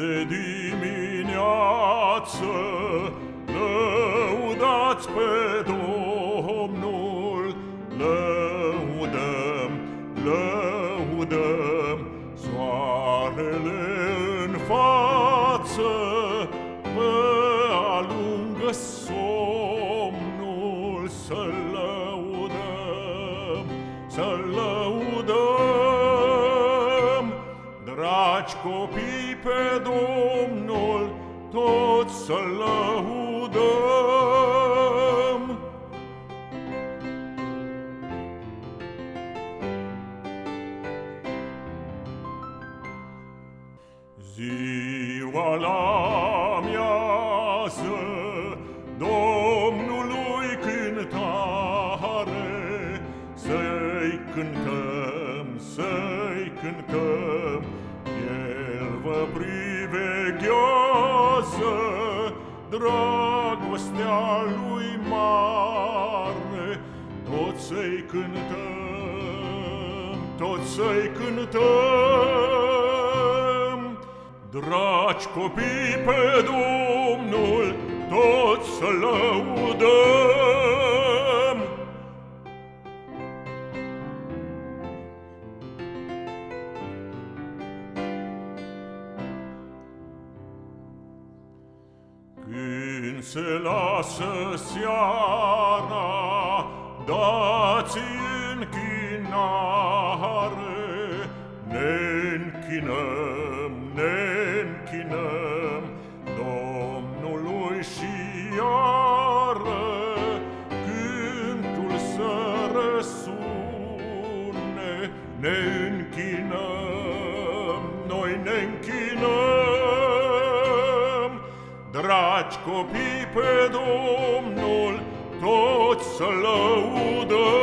de dimineață, Lăudați pe Domnul, lăudăm, lăudăm, Soarele în față, vă alungă somnul, Să-L lăudăm, să-L lăudăm, Dragi copii pe Domnul, toți să-L lăudăm. Ziua la miază, Domnului cântare, Să-i cântăm, să-i cântăm, El vă priveghează, Dragostea lui mare, Tot să-i cântăm, tot să-i cântăm. Dragi copii pe Domnul, toți să lăudăm. Când se lasă seara, dați închinare, ne închinăm, ne închinăm Domnului și iară cântul să răsune, ne închinăm, noi ne închinăm, Dragi copii pe Domnul, toți să lăudăm.